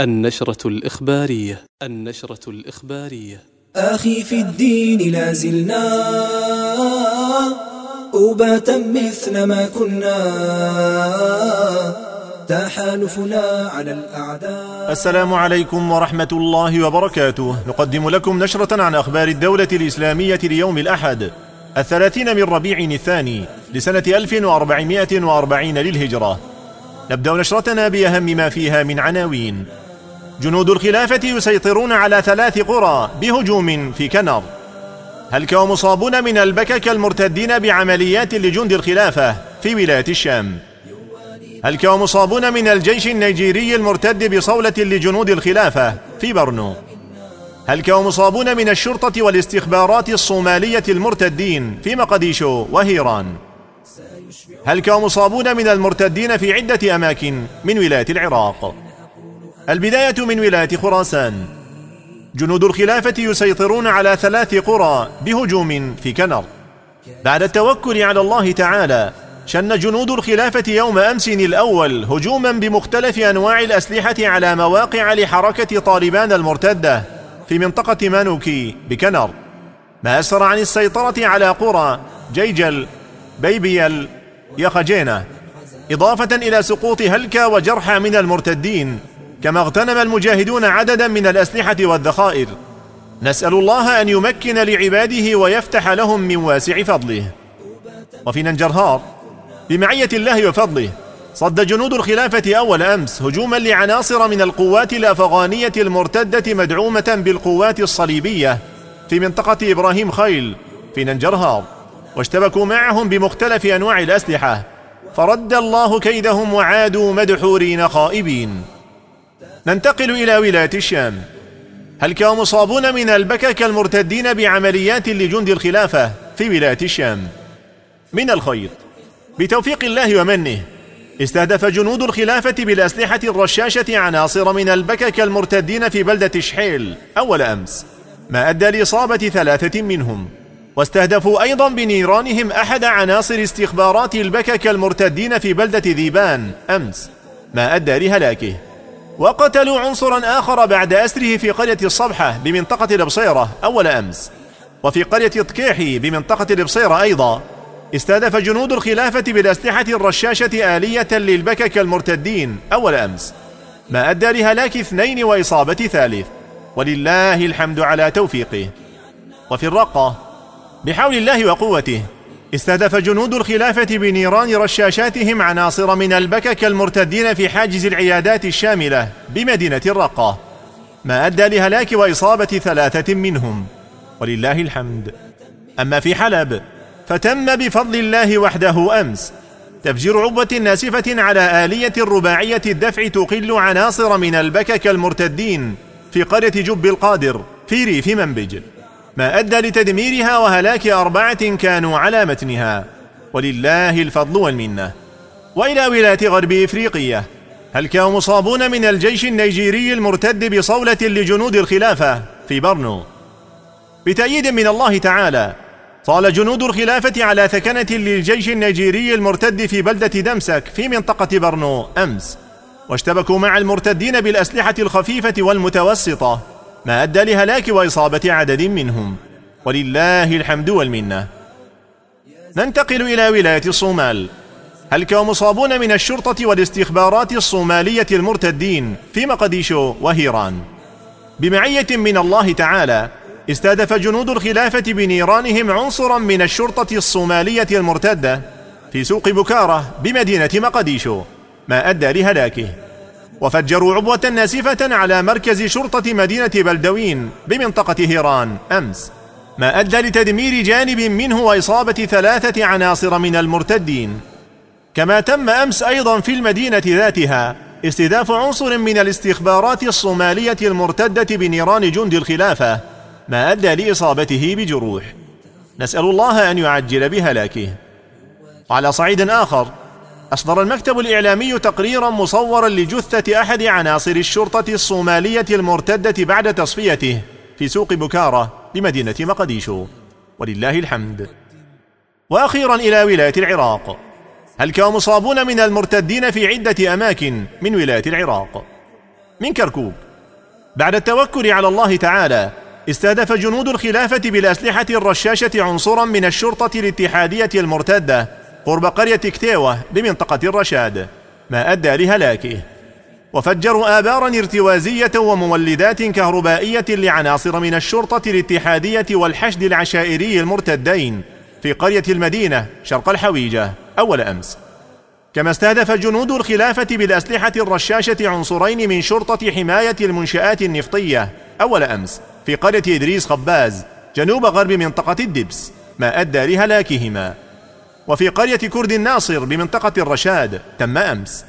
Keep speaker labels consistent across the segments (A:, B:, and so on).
A: النشرة الإخبارية النشرة الإخبارية.
B: أخي في الدين لا زلنا أوباتا مثل ما كنا. تحالفنا على الأعداء.
C: السلام عليكم ورحمة الله وبركاته. نقدم لكم نشرة عن أخبار الدولة الإسلامية ليوم الأحد الثلاثين من ربيع الثاني لسنة 1440 للهجرة. نبدأ نشرتنا بأهم ما فيها من عناوين. جنود الخلافة يسيطرون على ثلاث قرى بهجوم في كنر. هلك ومصابون من البكك المرتدين بعمليات لجند الخلافة في ولاية الشام؟ هلك ومصابون من الجيش النيجيري المرتد بصولة لجنود الخلافة في برنو؟ هلك ومصابون من الشرطة والاستخبارات الصومالية المرتدين في مقديشو وهيران؟ هلك ومصابون من المرتدين في عدة أماكن من ولاية العراق؟ البداية من ولاية خراسان. جنود الخلافة يسيطرون على ثلاث قرى بهجوم في كنر. بعد التوكل على الله تعالى شن جنود الخلافة يوم أمس الأول هجوما بمختلف أنواع الأسلحة على مواقع لحركة طالبان المرتدة في منطقة مانوكي بكنر. ما أسفر عن السيطرة على قرى جيجل بيبيل يخجينة. إضافة إلى سقوط هلكا وجرحى من المرتدين كما اغتنم المجاهدون عددا من الأسلحة والذخائر. نسأل الله أن يمكن لعباده ويفتح لهم من واسع فضله. وفي ننجرهار بمعية الله وفضله صد جنود الخلافة أول أمس هجوما لعناصر من القوات الأفغانية المرتدة مدعومة بالقوات الصليبية في منطقة إبراهيم خيل في ننجرهار. واشتبكوا معهم بمختلف أنواع الأسلحة. فرد الله كيدهم وعادوا مدحورين خائبين. ننتقل إلى ولاية الشام. هل كانوا مصابون من البكك المرتدين بعمليات لجند الخلافة في ولاية الشام؟ من الخير. بتوفيق الله ومنه استهدف جنود الخلافة بالأسلحة الرشاشة عناصر من البكك المرتدين في بلدة شحيل أول أمس ما أدى لإصابة ثلاثة منهم. واستهدفوا أيضا بنيرانهم أحد عناصر استخبارات البكك المرتدين في بلدة ذيبان أمس ما أدى لهلاكه. وقتلوا عنصرا آخر بعد أسره في قرية الصبحة بمنطقة البصيرة أول أمس. وفي قرية طكيحي بمنطقة البصيرة أيضا. استهدف جنود الخلافة بالأسلحة الرشاشة آلية للبكك المرتدين أول أمس. ما أدى لهلاك اثنين وإصابة ثالث. ولله الحمد على توفيقه. وفي الرقة بحول الله وقوته استهدف جنود الخلافة بنيران رشاشاتهم عناصر من البكك المرتدين في حاجز العيادات الشاملة بمدينة الرقة ما أدى لهلاك وإصابة ثلاثة منهم. ولله الحمد. أما في حلب فتم بفضل الله وحده أمس تفجير عبوة ناسفة على آلية رباعية الدفع تقل عناصر من البكك المرتدين في قرية جب القادر في ريف منبج. ما أدى لتدميرها وهلاك أربعة كانوا على متنها. ولله الفضل والمنة. وإلى ولاية غرب إفريقية. هل كانوا مصابون من الجيش النيجيري المرتد بصولة لجنود الخلافة في برنو؟ بتأييد من الله تعالى طال جنود الخلافة على ثكنة للجيش النيجيري المرتد في بلدة دمسك في منطقة برنو أمس. واشتبكوا مع المرتدين بالأسلحة الخفيفة والمتوسطة. ما أدى لهلاك وإصابة عدد منهم ولله الحمد والمنة ننتقل إلى ولاية الصومال هل كانوا مصابون من الشرطة والاستخبارات الصومالية المرتدين في مقديشو وهيران بمعية من الله تعالى استهدف جنود الخلافة بنيرانهم عنصرا من الشرطة الصومالية المرتدة في سوق بكارة بمدينة مقديشو ما أدى لهلاكه. وفجروا عبوة ناسفة على مركز شرطة مدينة بلدوين بمنطقة هيران. أمس ما أدى لتدمير جانب منه وإصابة ثلاثة عناصر من المرتدين. كما تم أمس أيضا في المدينة ذاتها استهداف عنصر من الاستخبارات الصومالية المرتدة بنيران جند الخلافة ما أدى لإصابته بجروح. نسأل الله أن يعجل بهلاكه. وعلى صعيد آخر أصدر المكتب الإعلامي تقريرا مصورا لجثة أحد عناصر الشرطة الصومالية المرتدة بعد تصفيته في سوق بكارة بمدينة مقديشو. ولله الحمد. وأخيرا إلى ولاية العراق. هل كانوا مصابون من المرتدين في عدة أماكن من ولاية العراق؟ من كركوك بعد التوكل على الله تعالى استهدف جنود الخلافة بالأسلحة الرشاشة عنصرا من الشرطة الاتحادية المرتدة قرب قرية كتيوة بمنطقة الرشاد ما أدى لهلاكه. وفجروا آبارا ارتوازية ومولدات كهربائية لعناصر من الشرطة الاتحادية والحشد العشائري المرتدين في قرية المدينة شرق الحويجة أول أمس. كما استهدف جنود الخلافة بالأسلحة الرشاشة عنصرين من شرطة حماية المنشآت النفطية أول أمس في قرية إدريس خباز جنوب غرب منطقة الدبس ما أدى لهلاكهما. وفي قرية كرد الناصر بمنطقة الرشاد تم أمس.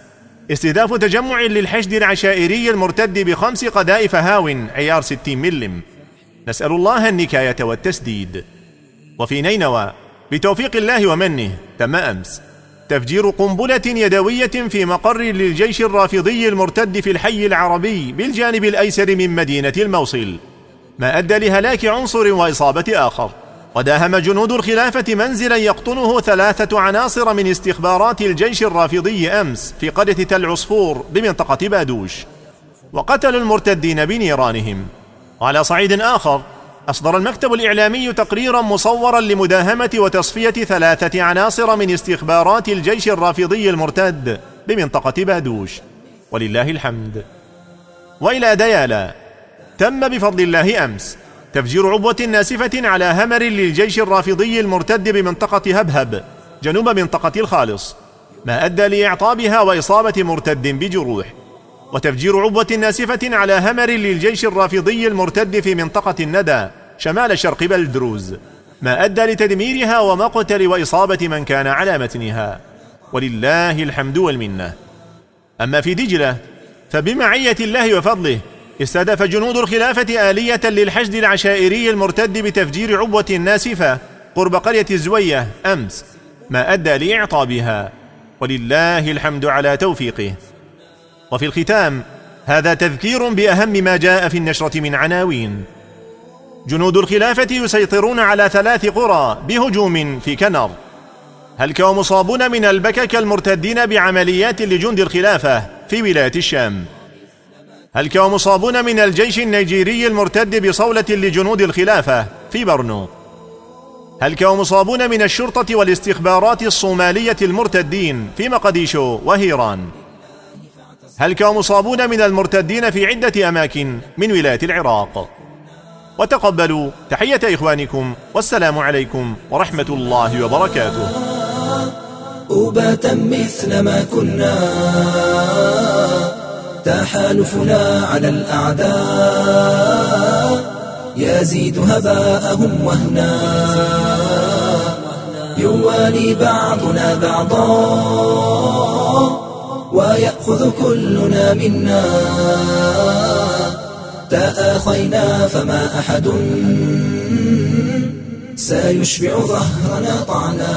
C: استهداف تجمع للحشد العشائري المرتد بخمس قذائف هاو عيار 60 ملم. نسأل الله النكاية والتسديد. وفي نينوى بتوفيق الله ومنه تم أمس. تفجير قنبلة يدوية في مقر للجيش الرافضي المرتد في الحي العربي بالجانب الأيسر من مدينة الموصل. ما أدى لهلاك عنصر وإصابة آخر. وداهم جنود الخلافة منزلا يقطنه ثلاثة عناصر من استخبارات الجيش الرافضي أمس في قرية تل عصفور بمنطقة بادوش وقتلوا المرتدين بنيرانهم. وعلى صعيد آخر أصدر المكتب الإعلامي تقريرا مصورا لمداهمة وتصفية ثلاثة عناصر من استخبارات الجيش الرافضي المرتد بمنطقة بادوش. ولله الحمد. وإلى ديالا تم بفضل الله أمس تفجير عبوة ناسفة على همر للجيش الرافضي المرتد بمنطقة هبهب جنوب منطقة الخالص ما أدى لإعطابها وإصابة مرتد بجروح. وتفجير عبوة ناسفة على همر للجيش الرافضي المرتد في منطقة الندى شمال شرق بلدروز ما أدى لتدميرها ومقتل وإصابة من كان على متنها. ولله الحمد والمنة. أما في دجلة فبمعية الله وفضله استهدف جنود الخلافة آلية للحشد العشائري المرتد بتفجير عبوة ناسفة قرب قرية الزوية أمس ما أدى لإعطابها. ولله الحمد على توفيقه. وفي الختام هذا تذكير بأهم ما جاء في النشرة من عناوين. جنود الخلافة يسيطرون على ثلاث قرى بهجوم في كنر. هلك ومصابون من البكك المرتدين بعمليات لجند الخلافة في ولاية الشام؟ هلك ومصابون من الجيش النيجيري المرتد بصولة لجنود الخلافة في برنو؟ هلك ومصابون من الشرطة والاستخبارات الصومالية المرتدين في مقديشو وهيران؟ هلك ومصابون من المرتدين في عدة أماكن من ولاية العراق؟ وتقبلوا تحية إخوانكم والسلام عليكم ورحمة الله وبركاته.
B: أباتا مثل ما كنا. تحالفنا على الأعداء. يزيد هباءهم وهنا. يوالي بعضنا بعضا. ويأخذ كلنا منا. تآخينا فما أحد. سيشبع ظهرنا طعنا.